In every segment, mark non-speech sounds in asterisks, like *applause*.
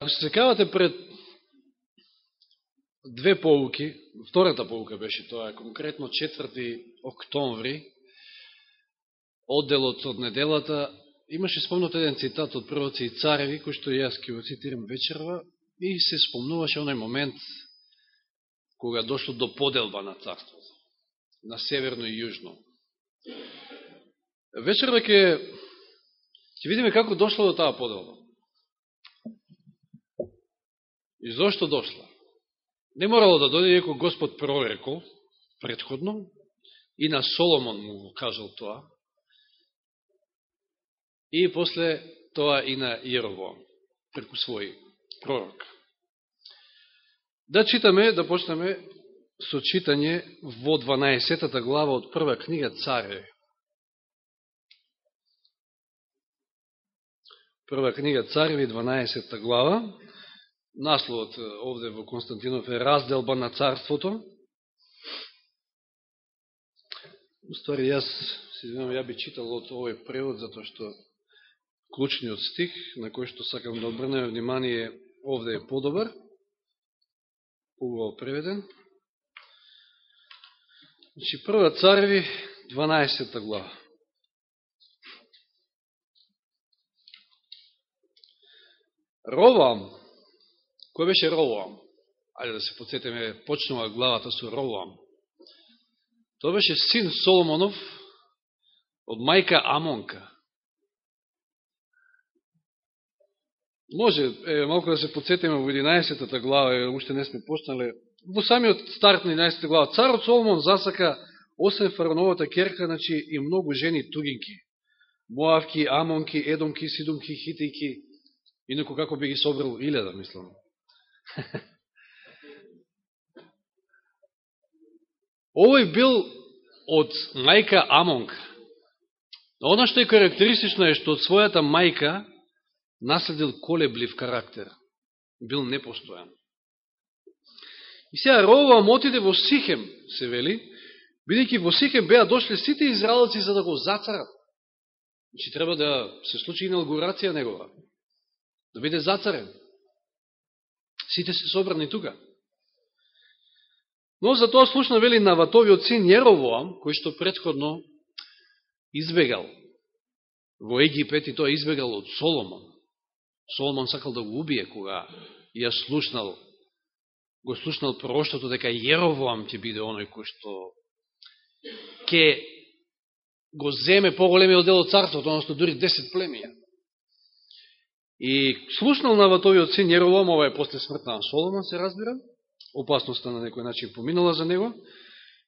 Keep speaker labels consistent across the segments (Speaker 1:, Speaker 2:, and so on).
Speaker 1: Ако се секавате пред две полуки, втората полука беше тоа, конкретно 4 октомври, одделот од неделата, имаше спомнат еден цитат од првоци и цареви, кој што јас ке го цитирам вечерва, и се спомнуваше оној момент кога дошло до поделба на царството, на северно и јужно. Вечерва ќе ќе видиме како дошло до таа поделба. И зошто дошла? Не морало да дојде, иако Господ прорекол, предходно, и на Соломон му го кажал тоа, и после тоа и на Јеровоам преку свој пророк. Да читаме, да почнеме со читање во 12 глава од прва книга Царе. Прва книга Цареви, 12 глава. Насловот овде во Константинов е разделба на царството. Уствари, јас, се извинам, ја би читал од овој превод, затоа што клучниот стих, на кој што сакам да обрнеме внимание, овде е подобар, убаво преведен. Значи, прва цареви, 12 глава. Ровам, Кој беше Ровоам? Ајде да се подсетиме, почнува главата со Ровоам. Тоа беше син Соломонов од мајка Амонка. Може, е, малко да се подсетиме во 11 глава, е, уште не сме почнале. Во самиот старт на 11 глава, царот Соломон засака осем фараоновата керка, значи и многу жени тугинки. Моавки, Амонки, Едомки, Сидомки, Хитики, инако како би ги собрал илјада, мислам. *laughs* Овој бил од мајка Амонг. Оно што е карактеристично е што од својата мајка наследил колеблив карактер. Бил непостојан. И сега Ровам отиде во Сихем, се вели, бидејќи во Сихем беа дошли сите израелци за да го зацарат. Значи треба да се случи инаугурација негова. Да биде зацарен. Сите се собрани тука. Но за тоа слушна вели Наватовиот син Јеровоам, кој што предходно избегал во Египет и тоа избегал од Соломон. Соломон сакал да го убие кога ја слушнал го слушнал проштото дека Јеровоам ќе биде оној кој што ќе го земе поголемиот дел од царството, односно дури 10 племија. И слушнал на ватовиот син Јеролом, ова е после смртта на Соломон, се разбира, опасноста на некој начин поминала за него,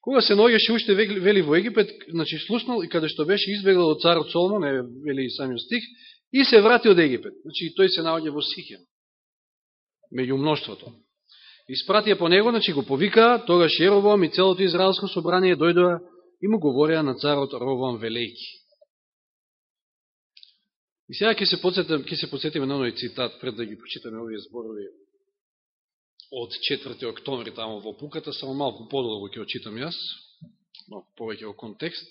Speaker 1: кога се наоѓаше уште вели во Египет, значи слушнал и каде што беше избегал од царот Соломон, е вели и самиот стих, и се врати од Египет. Значи тој се наоѓа во Сихем, меѓу мноштвото. Испратија по него, значи го повика, тогаш Јеролом и целото израелско собрание дојдоа и му говореа на царот Ровом велејки. И сега ќе се подсетам, ќе се подсетиме на оној цитат пред да ги прочитаме овие зборови од 4. октомври тамо во Пуката, само малку подолго ќе очитам јас, малку повеќе во контекст.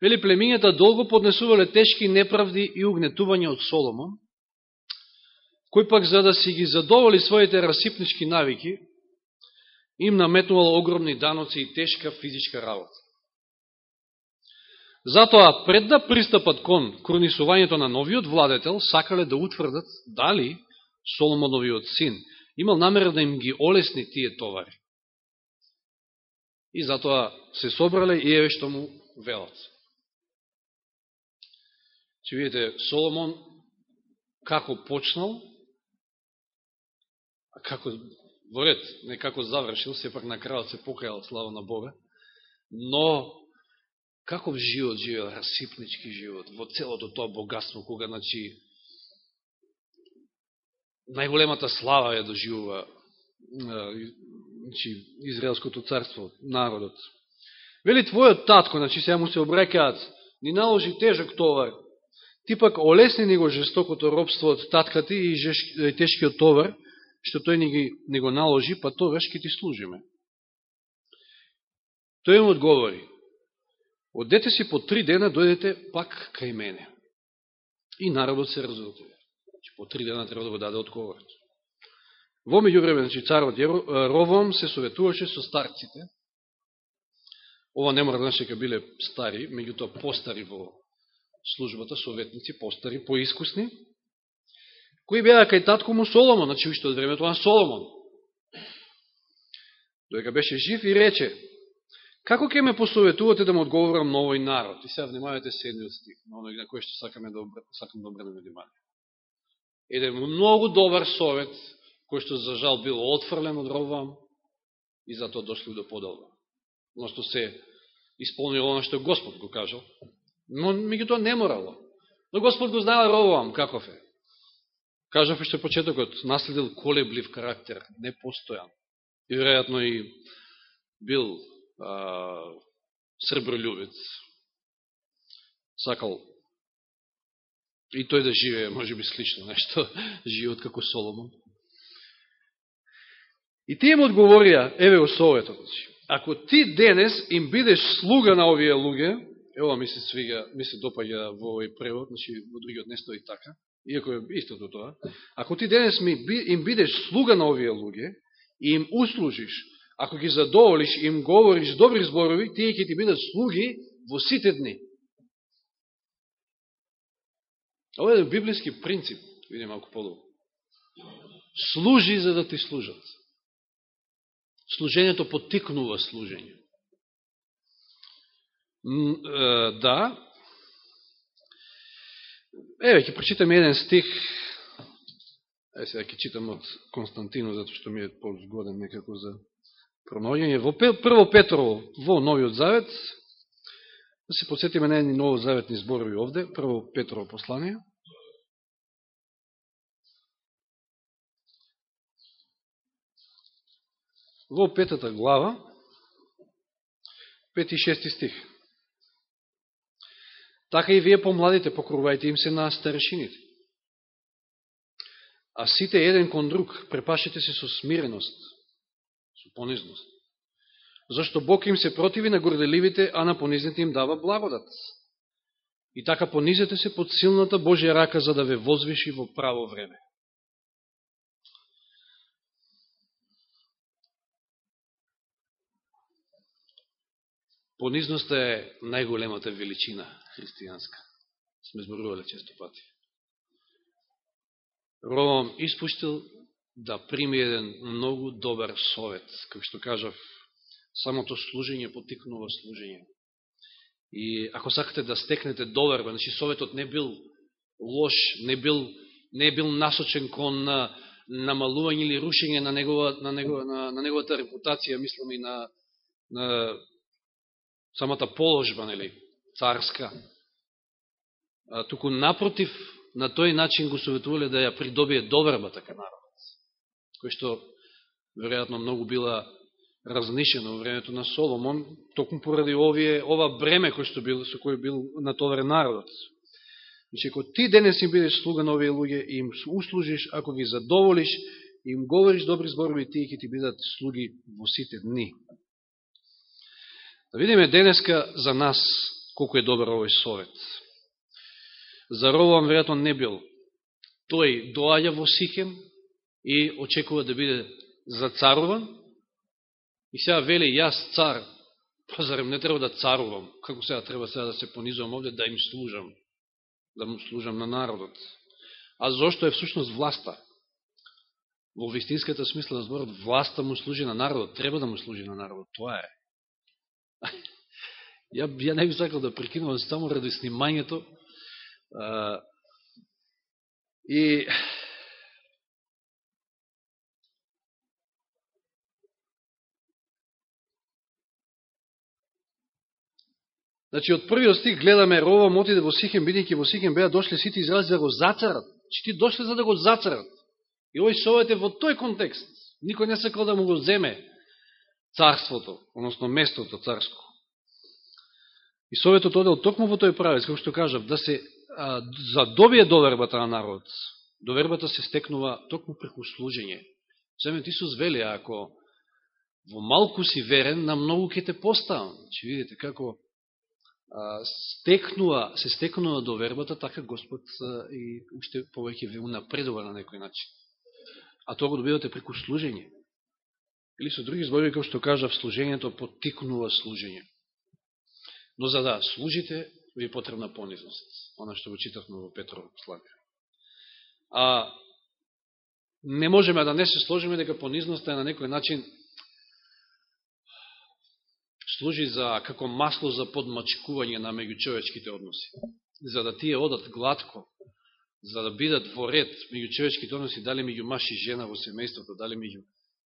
Speaker 1: Вели племињата долго поднесувале тешки неправди и угнетување од Соломон, кој пак за да си ги задоволи своите расипнички навики, им наметнувал огромни даноци и тешка физичка работа. Затоа, пред да пристапат кон кронисувањето на новиот владетел, сакале да утврдат дали Соломоновиот син имал намера да им ги олесни тие товари. И затоа се собрале и еве што му велат. Че видите, Соломон како почнал, а како во ред, не како завршил, сепак на крајот се покајал слава на Бога, но каков живот живеал, расипнички живот, во целото тоа богатство, кога, значи, најголемата слава ја доживува значи, Израелското царство, народот. Вели твојот татко, значи сега му се обрекаат, ни наложи тежок товар, ти пак олесни ни го жестокото робство од таткати и, жеш, и тешкиот товар, што тој ни, ги, ни го наложи, па тогаш ќе ти служиме. Тој им одговори, Одете си по три дена, дојдете пак кај мене. И народот се разотвија. Значи, по три дена треба да го даде одговорот. Во меѓувреме, значи, царот Ровом се советуваше со старците. Ова не мора да значи дека биле стари, меѓутоа постари во службата, советници, постари, поискусни, кои беа кај татко му Соломон, значи уште од времето на Соломон. Дојка беше жив и рече, како ќе ме посоветувате да му одговорам на овој народ? И сега внимавате седмиот стих, на оној на кој што сакаме да сакам да обрнеме внимание. Еден многу добар совет, кој што за жал бил отфрлен од Ровам и затоа дошли до подолба. Но што се исполнило оно што Господ го кажал, но тоа не морало. Но Господ го знаел Ровам каков е. Кажав што почетокот, наследил колеблив карактер, непостојан. И веројатно и бил а, сребролюбец. Сакал и тој да живее, може би слично нешто, *laughs* живот како Соломон. И тие му одговорија, еве го советот, ако ти денес им бидеш слуга на овие луѓе, ево ми се свига, ми се допаѓа во овој превод, значи во другиот не стои така, иако е истото тоа, ако ти денес ми, им бидеш слуга на овие луѓе и им услужиш, ако ги задоволиш и им говориш добри зборови, тие ќе ти бидат слуги во сите дни. Ова е библиски принцип, видим малко по-долу. Служи за да ти служат. Служењето потикнува служење. Да. Еве, ќе прочитаме еден стих. Еве сега ќе читам од Константино, затоа што ми е по-згоден некако за пронаоѓање. Во Прво Петрово, во Новиот Завет, да се подсетиме на едни новозаветни зборови овде, Прво Петрово послание. Во петата глава, пет и шести стих. Така и вие помладите покрувајте им се на старешините. А сите еден кон друг препашете се со смиреност, понизност. Зашто Бог им се противи на горделивите, а на понизните им дава благодат. И така понизете се под силната Божја рака, за да ве возвиши во право време. Понизноста е најголемата величина христијанска. Сме зборували често пати. Ромам испуштил да прими еден многу добар совет. Како што кажав, самото служење потикнува служење. И ако сакате да стекнете доверба, значи советот не бил лош, не бил, не бил насочен кон на намалување или рушење на, негова, на, негова, на, на неговата репутација, мислам и на, на самата положба, нели, царска. А, туку напротив, на тој начин го советувале да ја придобие довербата така народ кој што, веројатно, многу била разнишена во времето на Соломон, токму поради овие, ова бреме кој што бил, со кој бил натоварен народот. Значи, ако ти денес им бидеш слуга на овие луѓе и им услужиш, ако ги задоволиш, им говориш добри зборови, тие ќе ти бидат слуги во сите дни. Да видиме денеска за нас колко е добар овој совет. За Ровам веројатно не бил. Тој доаѓа во Сихем и очекува да биде зацаруван. И сега вели, јас цар, па зарем не треба да царувам, како сега треба сега да се понизувам овде, да им служам, да му служам на народот. А зошто е всушност власта? Во вистинската смисла на зборот, власта му служи на народот, треба да му служи на народот, тоа е. *laughs* ја, ја не би сакал да прекинувам само ради снимањето. А, и Значи, од првиот стих гледаме Ровам отиде во Сихем, бидејќи во Сихем беа дошли сите изрази да го зацарат. Че ти дошли за да го зацарат. И овој совет е во тој контекст. Никој не сакал да му го земе царството, односно местото царско. И советот одел токму во тој правец, како што кажав, да се а, задобие довербата на народ. Довербата се стекнува токму преку служење. Семет Исус вели, ако во малку си верен, на многу ќе те поставам. Че видите како стекнува, се стекнува до вербата, така Господ и уште повеќе ве унапредува на некој начин. А тоа го добивате преку служење. Или со други зборови, како што кажав, служењето потикнува служење. Но за да служите, ви е потребна понизност. Она што го читавме во Петрово послание. А не можеме да не се сложиме дека понизноста е на некој начин служи за како масло за подмачкување на меѓучовечките односи. За да тие одат гладко, за да бидат во ред меѓучовечките односи, дали меѓу маш и жена во семејството, дали меѓу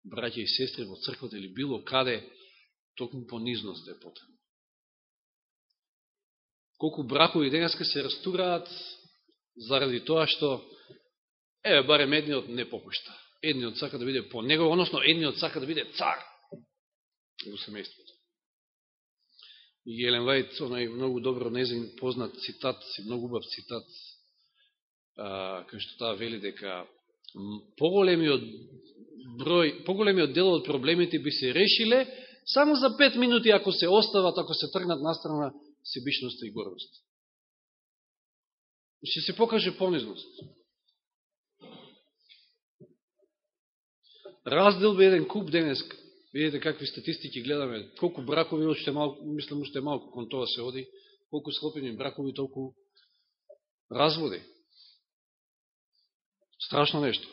Speaker 1: браќа и сестри во црквата или било каде, токму понизност е потребна. Колку бракови денеска се растураат заради тоа што еве барем едниот не попушта. Едниот сака да биде по него, односно едниот сака да биде цар во семејството. И Елен Вајд, онај многу добро незин познат цитат, си многу убав цитат, кај што таа вели дека поголемиот број, поголемиот дел од проблемите би се решиле само за пет минути ако се остават, ако се тргнат настрана себичноста и гордост. Ще се покаже понизност. Раздел би еден куп денеска. Видите какви статистики гледаме, колку бракови, уште малку, мислам, уште малку кон тоа се оди, колку склопени бракови, толку разводи. Страшно нешто.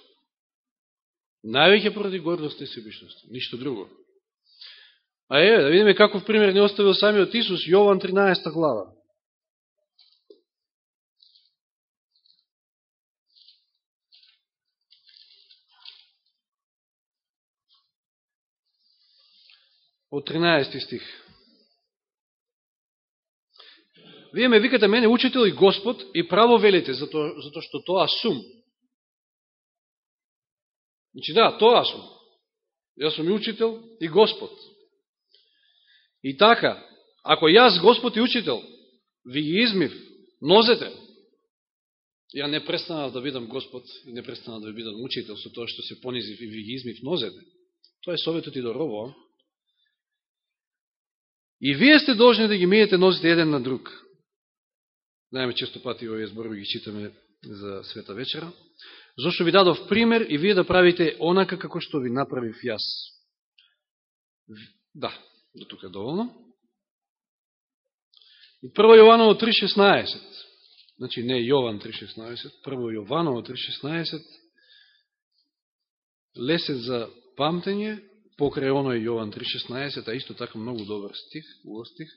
Speaker 1: Највеќе поради гордост и себишност, ништо друго. А е, да видиме каков пример не оставил самиот Исус, Јован 13 глава. Од 13 стих. Вие ме викате мене учител и Господ и право велите, затоа, зато што тоа сум. Значи да, тоа сум. Јас сум и учител и Господ. И така, ако јас Господ и учител ви ги измив нозете, ја не престанав да бидам Господ и не престанав да бидам учител со тоа што се понизив и ви ги измив нозете. Тоа е советот и до робо. И вие сте должни да ги миете нозите еден на друг. Знаеме често пати овие зборови ги читаме за света вечера. Зошто ви дадов пример и вие да правите онака како што ви направив јас. Да, до тука е доволно. И прво Јованово 3.16. Значи не Јован 3.16, прво Јованово 3.16. Лесен за памтење, покрај оној Јован 3.16, а исто така многу добар стих, убав стих.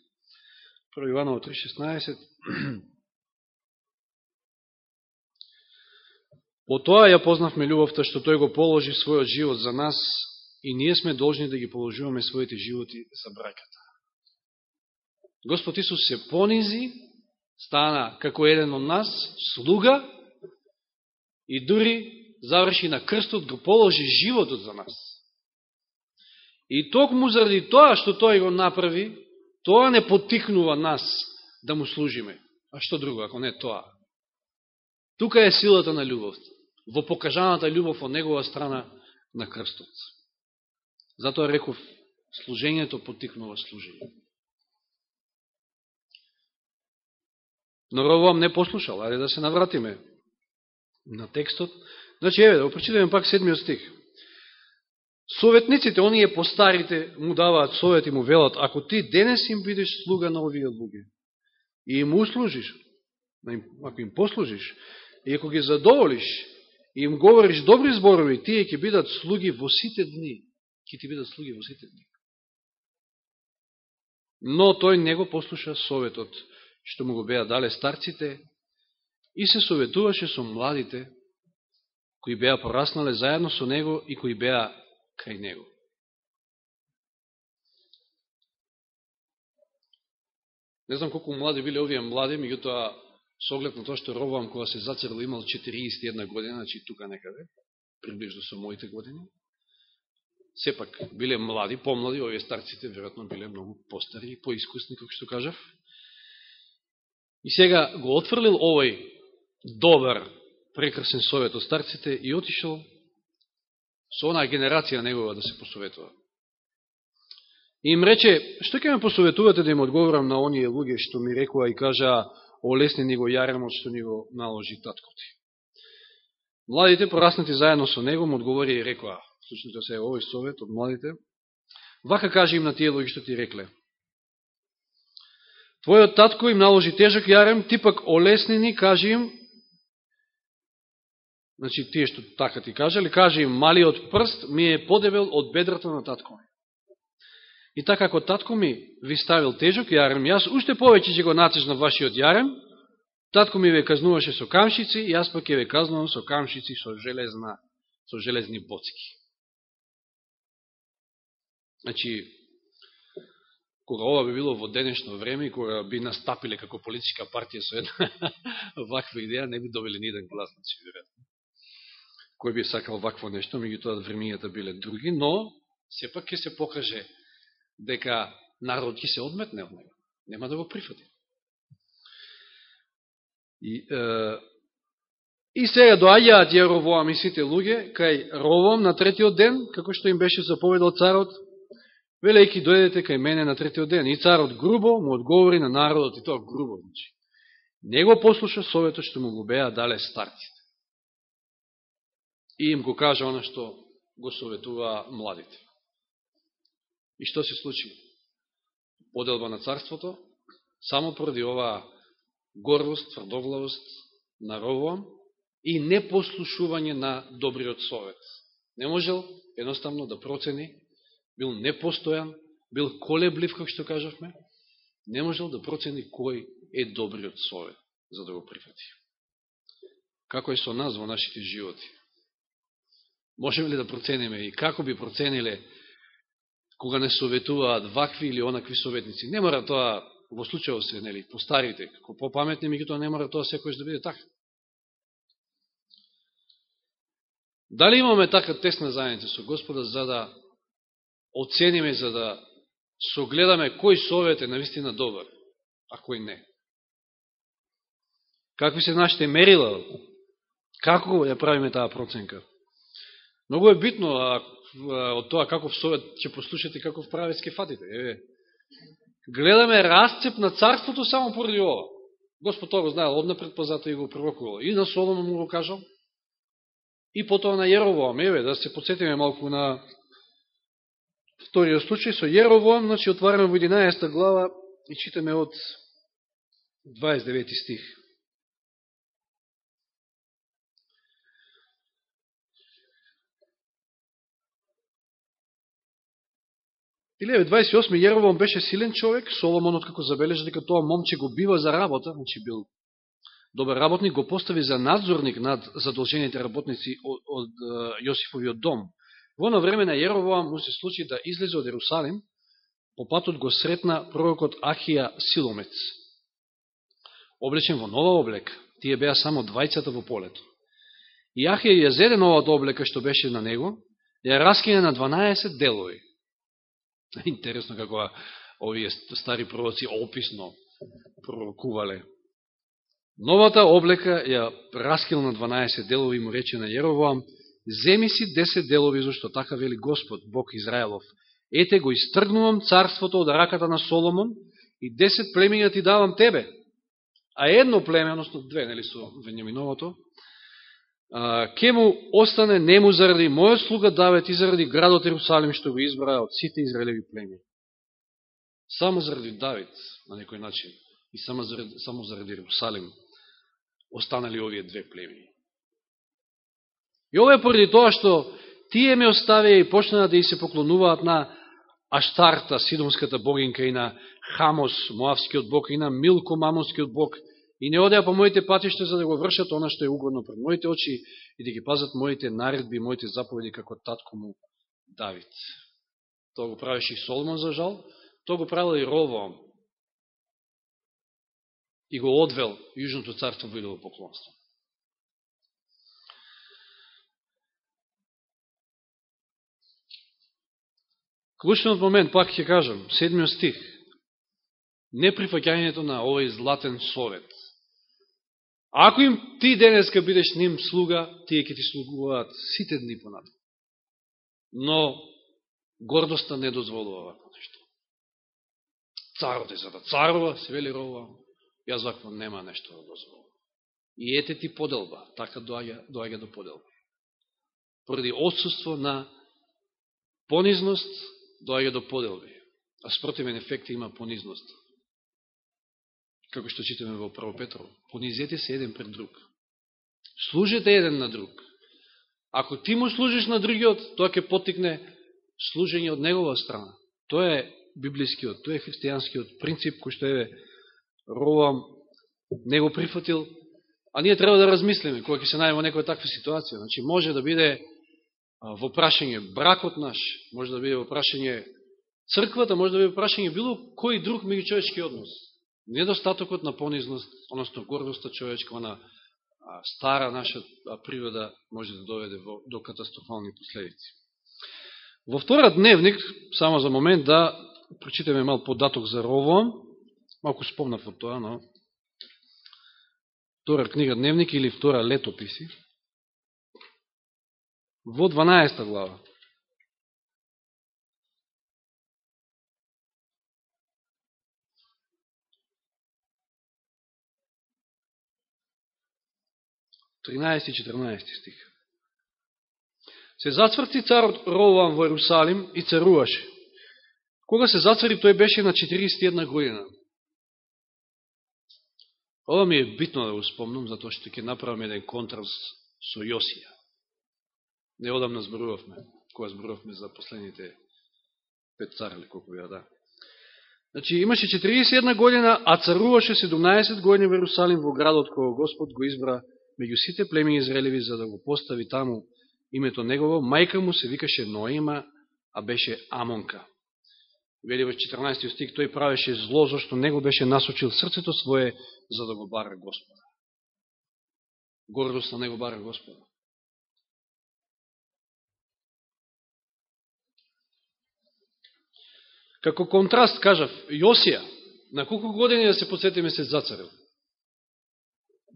Speaker 1: Прво Јованово 3.16. *clears throat* По тоа ја познавме љубовта што тој го положи својот живот за нас и ние сме должни да ги положуваме своите животи за браката. Господ Исус се понизи, стана како еден од нас, слуга и дури заврши на крстот, го положи животот за нас. И токму заради тоа што тој го направи, тоа не потикнува нас да му служиме. А што друго, ако не тоа? Тука е силата на љубов. Во покажаната љубов од негова страна на крстот. Затоа реков, служењето потикнува служење. Но Ровоам не послушал, ајде да се навратиме на текстот. Значи, еве, да го прочитаме пак седмиот стих. Советниците, оние постарите, му даваат совет и му велат, ако ти денес им бидеш слуга на овие луѓе и им услужиш, ако им послужиш, и ако ги задоволиш, и им говориш добри зборови, тие ќе бидат слуги во сите дни. Ќе ти бидат слуги во сите дни. Но тој не го послуша советот, што му го беа дале старците, и се советуваше со младите, кои беа пораснале заедно со него и кои беа кај него. Не знам колку млади биле овие млади, меѓутоа, со оглед на тоа што Ровам кога се зацерил имал 41 година, значи тука некаде, приближно со моите години, сепак биле млади, помлади, овие старците веројатно биле многу постари и поискусни, како што кажав. И сега го отфрлил овој добар, прекрасен совет од старците и отишел со онаа генерација негова да се посоветува. И им рече, што ќе ме посоветувате да им одговорам на оние луѓе што ми рекува и кажа, олесни ни го јаремот што ни го наложи таткоти. Младите, пораснати заедно со него, му одговори и рекоа, слушнете да се овој совет од младите, вака кажи им на тие луѓе што ти рекле. Твојот татко им наложи тежок јарем, ти пак олесни ни, кажи им, значи тие што така ти кажали, кажи им, малиот прст ми е подебел од бедрата на татко ми. И така како татко ми ви ставил тежок јарем, јас уште повеќе ќе го натежна вашиот јарем, татко ми ве казнуваше со камшици, јас пак ќе ве казнувам со камшици со железна, со железни боцки. Значи, кога ова би било во денешно време и кога би настапиле како политичка партија со една *laughs* ваква идеја, не би добили ни еден глас, значи, вероятно. Кој би сакал вакво нешто, меѓу тоа времењата биле други, но сепак ќе се покаже дека народ ќе се одметне од него. Нема да го прифати. И, е, и сега доаѓаат Јеровоам и сите луѓе кај Ровом на третиот ден, како што им беше заповедал царот, велејки дојдете кај мене на третиот ден. И царот грубо му одговори на народот, и тоа грубо, значи. Не го послуша советот што му го беа дале старците. И им го кажа оно што го советува младите. И што се случи? Поделба на царството, само поради оваа горвост, тврдоглавост на Ровоам и непослушување на добриот совет. Не можел едноставно да процени, бил непостојан, бил колеблив, како што кажавме, не можел да процени кој е добриот совет за да го прифати. Како е со нас во нашите животи? Можеме ли да процениме и како би процениле кога не советуваат вакви или онакви советници. Не мора тоа во случајот се, нели, по старите, како по-паметни, меѓутоа не мора тоа секојаш да биде така. Дали имаме така тесна заедница со Господа за да оцениме, за да согледаме кој совет е навистина добар, а кој не? Какви се нашите мерила? Како ја правиме таа проценка? Многу е битно, а од тоа каков совет ќе послушате, и каков правец ќе фатите. Еве, гледаме расцеп на царството само поради ова. Господ тоа го знаел однапред, па затоа и го пророкувал. И на Соломон му го кажал, и потоа на Јеровоам. Еве, да се подсетиме малку на вториот случај со Јеровоам, значи отвараме во 11 глава и читаме од 29 стих. Или 28. Беше силен човек, Соломон, како забележа дека тоа момче го бива за работа, значи бил добар работник, го постави за надзорник над задолжените работници од, од Јосифовиот дом. Во на време на Јеровоам му се случи да излезе од Ерусалим, по патот го сретна пророкот Ахија Силомец. Облечен во нова облека, тие беа само двајцата во полето. И Ахија ја зеде новата облека што беше на него, ја раскине на 12 делови *laughs* Интересно како овие стари пророци описно пророкувале. Новата облека ја раскил на 12 делови и му рече на Јеровоам, земи си 10 делови, зашто така вели Господ, Бог Израелов. Ете го истргнувам царството од раката на Соломон и 10 племења ти давам тебе. А едно племе, односно две, нели со Венјаминовото, ке му остане нему заради мојот слуга Давид и заради градот Ерусалим што го избра од сите израелеви племи. Само заради Давид, на некој начин, и само заради, само заради Ерусалим, останали овие две племи. И ова е поради тоа што тие ме оставија и почнаа да и се поклонуваат на Аштарта, сидомската богинка, и на Хамос, моавскиот бог, и на Милко, мамонскиот бог, И не одеа по моите патишта за да го вршат она што е угодно пред моите очи и да ги пазат моите наредби, моите заповеди како татко му Давид. Тоа го правеше и Соломон за жал, тоа го правил и Ровоам. И го одвел Јужното царство во идоло поклонство. Клучниот момент, пак ќе кажам, седмиот стих. Неприфаќањето на овој златен совет – Ако им ти денеска бидеш ним слуга, тие ќе ти слугуваат сите дни понатаму. Но гордоста не дозволува вако нешто. царот е за да царува, се вели рова, јас вакво нема нешто да дозволува. И ете ти поделба, така доаѓа, доаѓа до поделба. Поради отсутство на понизност, доаѓа до поделби. А спротивен ефект има понизност. Како што читаме во Прво Петро. Понизете се еден пред друг. Служете еден на друг. Ако ти му служиш на другиот, тоа ќе потикне служење од негова страна. Тоа е библискиот, тоа е христијанскиот принцип кој што е Ровам не го прифатил, а ние треба да размислиме кога ќе се најдеме во некоја таква ситуација. Значи може да биде во прашање бракот наш, може да биде во прашање црквата, може да биде во прашање било кој друг меѓучовечки однос. Недостатокот на понизност, односно гордоста човечка, она стара наша природа може да доведе до катастрофални последици. Во втора дневник, само за момент да прочитаме мал податок за Рово, малко спомнав од тоа, но втора книга дневник или втора летописи, во 12 глава. 13 и 14 стих. Се зацврти царот Ровам во Ерусалим и царуваше. Кога се зацврти, тој беше на 41 година. Ова ми е битно да го спомнам, затоа што ќе направам еден контраст со Јосија. Неодамна зборувавме, кога зборувавме за последните пет царали, колко ја да. Значи, имаше 41 година, а царуваше 17 години во Иерусалим во градот кој Господ го избра меѓу сите племени Израелеви за да го постави таму името негово, мајка му се викаше Ноима, а беше Амонка. Вели во 14 стих, тој правеше зло, зашто него беше насочил срцето свое за да го бара Господа. Гордост на него бара Господа. Како контраст, кажав, Јосија, на колку години да се подсетиме се зацарил?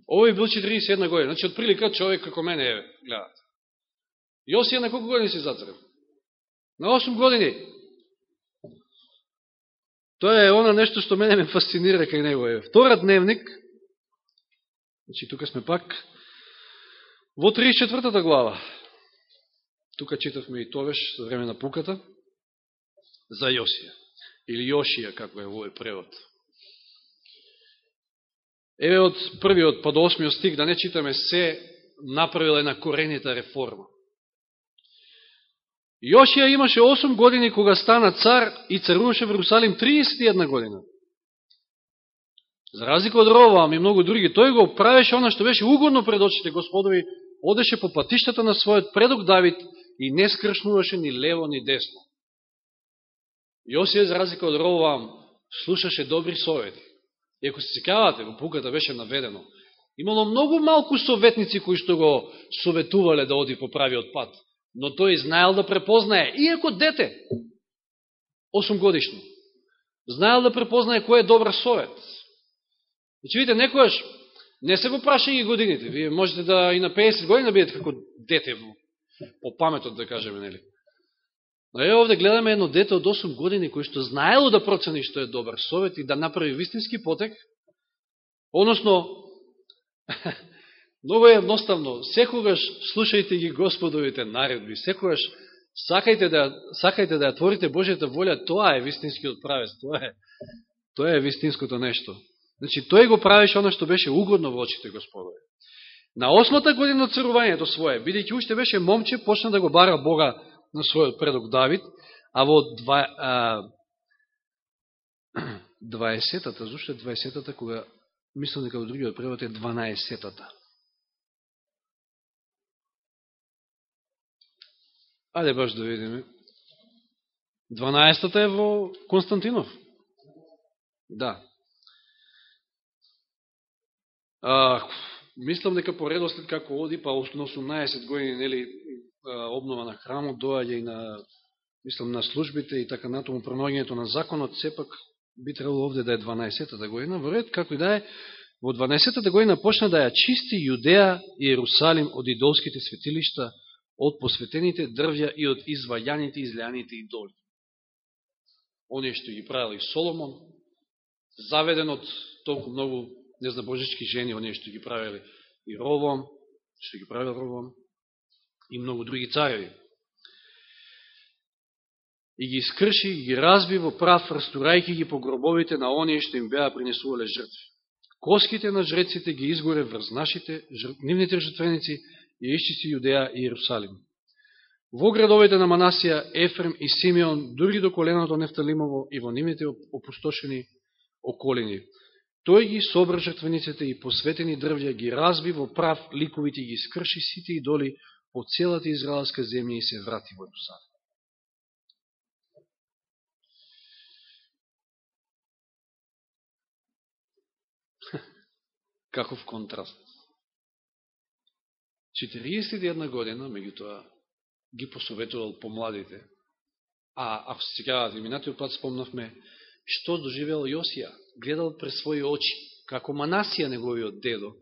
Speaker 1: Овој бил 41 година, значи од прилика човек како мене е, гледат. Јосија на колку години се зацрел? На 8 години. Тоа е она нешто што мене ме фасцинира кај него. Е. Втора дневник, значи тука сме пак, во 34 глава. Тука читавме и тогаш, за време на пуката, за Јосија. Или Јошија, како е овој превод. Еве од првиот па до осмиот стих, да не читаме се, направила една коренита реформа. Јошија имаше 8 години кога стана цар и царуваше в Русалим 31 година. За разлика од Ровам и многу други, тој го правеше она што беше угодно пред очите Господови, одеше по патиштата на својот предок Давид и не скршнуваше ни лево ни десно. Јосија, за разлика од Ровам, слушаше добри совети. И ако се секавате, во пуката беше наведено, имало многу малку советници кои што го советувале да оди по правиот пат, но тој знаел да препознае, иако дете, 8 годишно, знаел да препознае кој е добра совет. Значи, видите, некојаш не се го праша и годините, вие можете да и на 50 години да бидете како дете во, по паметот, да кажеме, нели? Но е овде гледаме едно дете од 8 години кој што знаело да процени што е добар совет и да направи вистински потек, односно, *laughs* многу е едноставно, секогаш слушајте ги Господовите наредби, секогаш сакајте да, сакајте да ја творите Божијата волја, тоа е вистинскиот правец, тоа е, тоа е вистинското нешто. Значи, тој го правеше оно што беше угодно во очите Господови. На осмата година од царувањето свое, бидејќи уште беше момче, почна да го бара Бога на својот предок Давид, а во 20-тата, *clears throat* зашто е 20-тата, кога мислам дека во другиот превод е 12-тата. Ајде баш да видиме. 12-тата е во Константинов. Да. А, мислам дека по редослед како оди, па на 18 години, нели, обнова на храмот, доаѓа и на, мислам, на службите и така натаму пронаоѓањето на законот, сепак би требало овде да е 12-та година. Во ред, како и да е, во 12-та година почна да ја чисти Јудеја и Јерусалим од идолските светилишта, од посветените дрвја и од извајаните и излеаните идоли. Оние што ги правил и Соломон, заведен од толку многу незнабожички жени, оние што ги правили и Ровом, што ги правил Ровом, и многу други цареви. И ги скрши, и ги разби во прав, растурајки ги по гробовите на оние што им беа принесувале жртви. Коските на жреците ги изгоре врз нашите, нивните жртвеници и исчисти Јудеја и Иерусалим. Во градовите на Манасија, Ефрем и Симеон, дури до коленото Нефталимово и во нивните опустошени околини. Тој ги собра жртвениците и посветени дрвја, ги разби во прав ликовите и ги скрши сите идоли по целата израелска земја и се врати во Иерусалим. *laughs* Каков контраст. 41 година, меѓутоа, ги посоветувал помладите. А ако се сегавате, минатиот пат спомнавме, што доживел Јосија, гледал пред своји очи, како Манасија, неговиот дедо,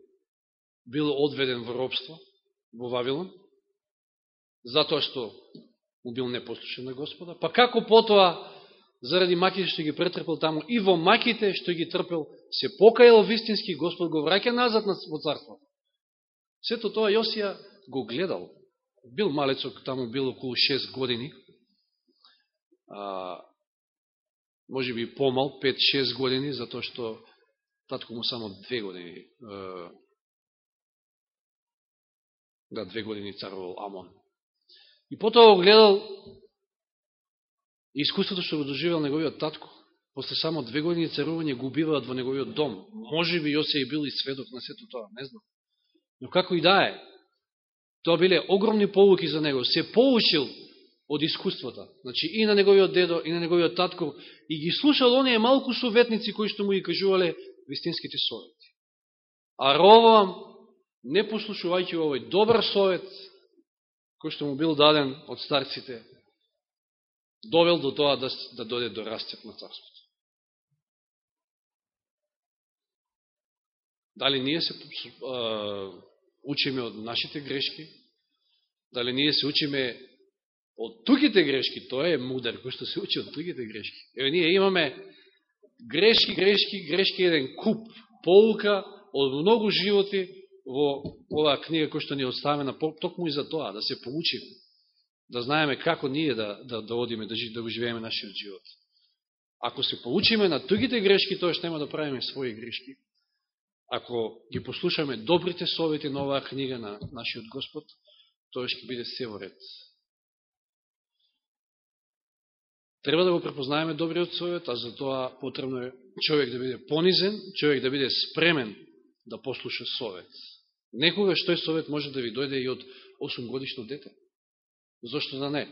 Speaker 1: бил одведен во робство во Вавилон, затоа што му бил непослушен на Господа, па како потоа, заради маките што ги претрпел таму, и во маките што ги трпел, се покајал вистински Господ, го враќа назад во царството. Сето тоа Јосија го гледал. Бил малецок, таму бил околу 6 години, а, може би помал, 5-6 години, затоа што татко му само 2 години, да, 2 години царувал Амон. И потоа го гледал искуството што го доживел неговиот татко. После само две години царување го убиваат во неговиот дом. Може би Јосе и бил и сведок на сето тоа, не знам. Но како и да е, тоа биле огромни поуки за него. Се поучил од искуствата. Значи и на неговиот дедо, и на неговиот татко. И ги слушал оние малку советници кои што му ги кажувале вистинските совети. А ровам, не послушувајќи овој добар совет, кој што му бил даден од старците, довел до тоа да, да дојде до растет на царството. Дали ние се а, учиме од нашите грешки? Дали ние се учиме од тугите грешки? Тоа е мудар кој што се учи од тугите грешки. Еве ние имаме грешки, грешки, грешки, еден куп, полука од многу животи во оваа книга која што ни е оставена токму и за тоа, да се поучиме, да знаеме како ние да, да, да одиме, да, да го живееме нашиот живот. Ако се поучиме на тугите грешки, тоа што нема да правиме своји грешки ако ги послушаме добрите совети на оваа книга на нашиот Господ, тоа ќе биде се во ред. Треба да го препознаеме добриот совет, а за тоа потребно е човек да биде понизен, човек да биде спремен да послуша совет. Некогаш тој совет може да ви дојде и од 8 годишно дете. Зошто да не?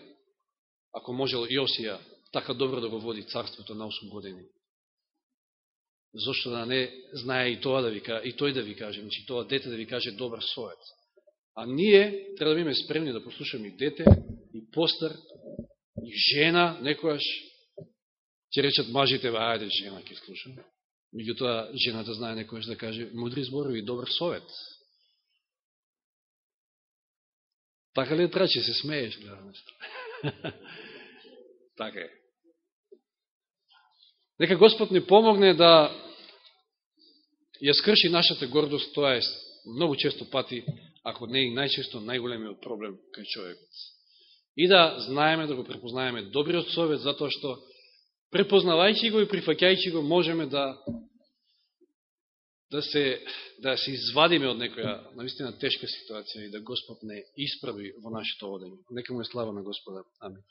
Speaker 1: Ако можел Јосија така добро да го води царството на 8 години зошто да не знае и тоа да ви и тој да ви каже, значи тоа дете да ви каже добар совет. А ние треба да биме спремни да послушаме и дете, и постар, и жена, некојаш ќе речат мажите, ајде жена ќе слушам. Меѓутоа жената знае некојаш да каже мудри зборови и добар совет. Така ли е трачи, се смееш, гледам. *laughs* така е. Нека Господ ни помогне да ја скрши нашата гордост, тоа е многу често пати, ако не и најчесто, најголемиот проблем кај човекот. И да знаеме, да го препознаеме добриот совет, затоа што препознавајќи го и прифакјајќи го, можеме да да се, да се извадиме од некоја наистина тешка ситуација и да Господ не исправи во нашето одење. Нека му е слава на Господа. Амин.